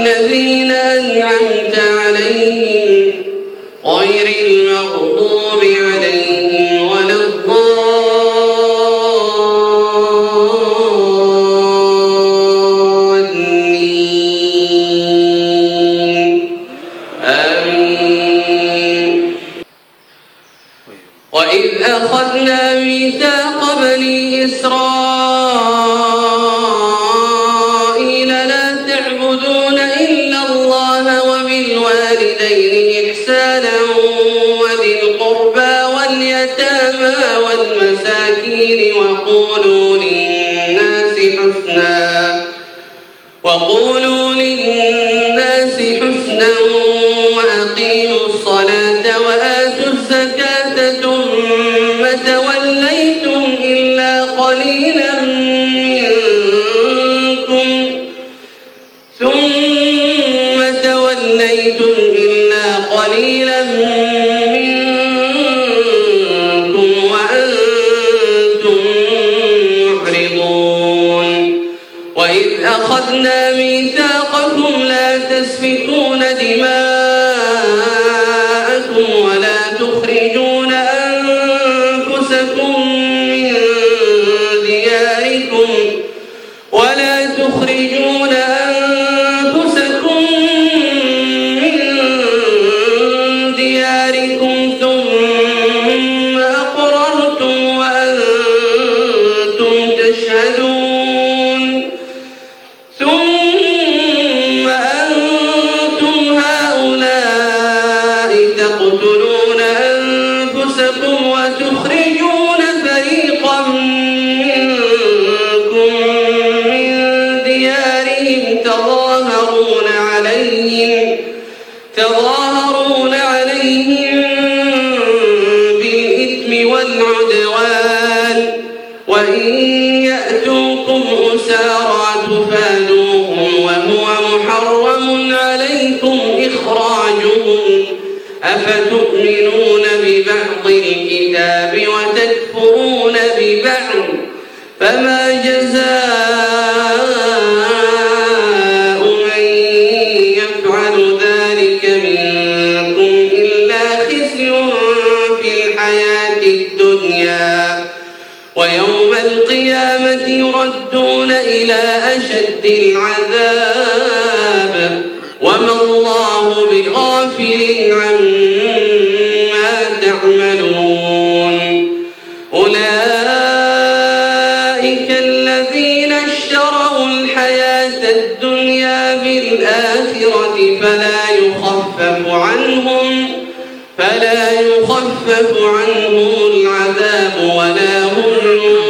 الذين أنعمت عليهم غير المغضوب عليهم ولا الضالين. آمين. وإذ أخذنا ميثاق بني إسرائيل والمساكين وقولوا للناس حسنا. وقولوا للناس حسنا وأقيموا الصلاة وآتوا الزكاة ثم توليتم إلا قليلا منكم. ثم توليتم إلا قليلا منكم أخذنا ميثاقكم لا تسفكون دماءكم ولا تخرجون تظاهرون عليهم بالإثم والعدوان. وإن يأتوكم أسارى تفادوهم وهو محرم عليكم إخراجهم. أفتؤمنون أشد العذاب وما الله بغافل عما تعملون. أولئك الذين اشتروا الحياة الدنيا بالآخرة فلا يخفف عنهم فلا يخفف عنهم العذاب ولا هم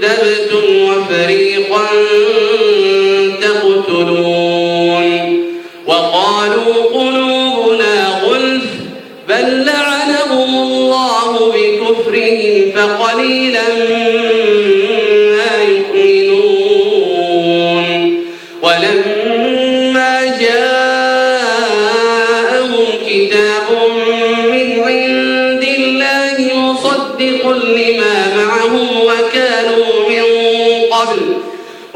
كذبتم وفريقا تقتلون وقالوا قلوبنا غلف بل لعنهم الله بكفرهم فقليلا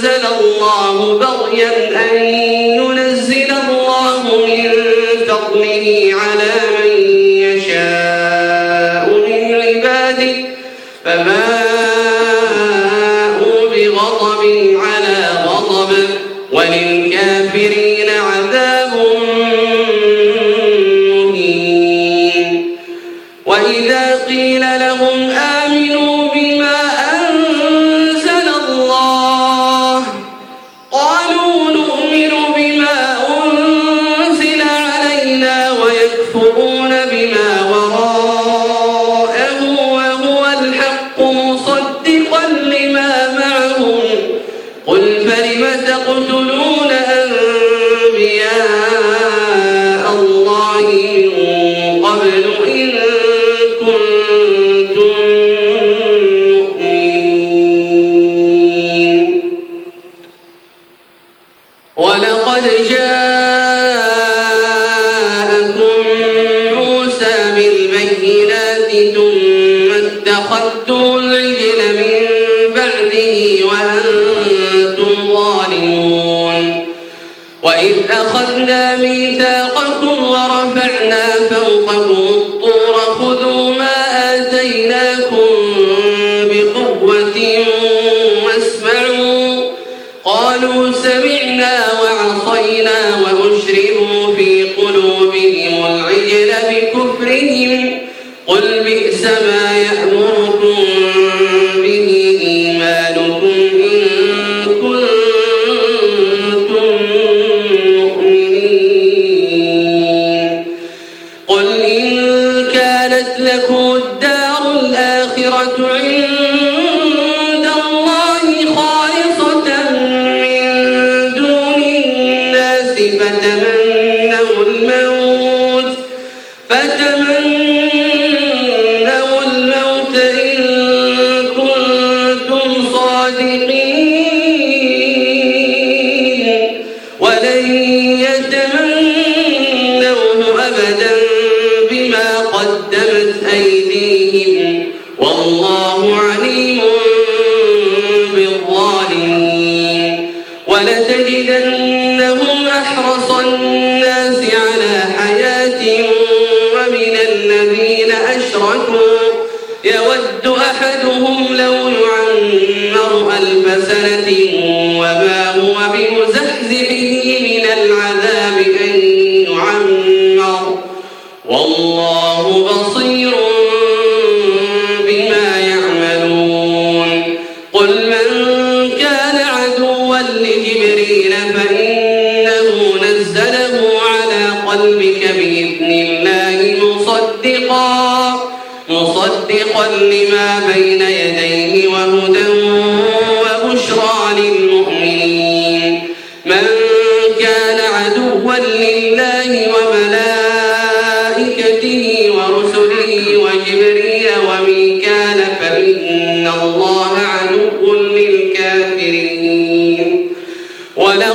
أنزل الله بغيا أن ينزل الله من فضله على من يشاء من عباده فما بغضب على غضب ولله ثم اتخذتم العجل من بعده وأنتم ظالمون. وإذ أخذنا ميثاقكم ورفعنا فوقكم الطور خذوا ما آتيناكم فتمنوا الموت. فتمنوا الموت إن كنتم صادقين. ولن يتمنوه أبداً. الذين أشركوا.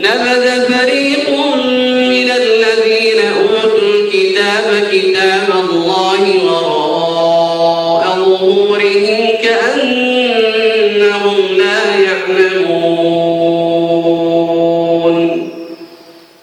نبذ فريق من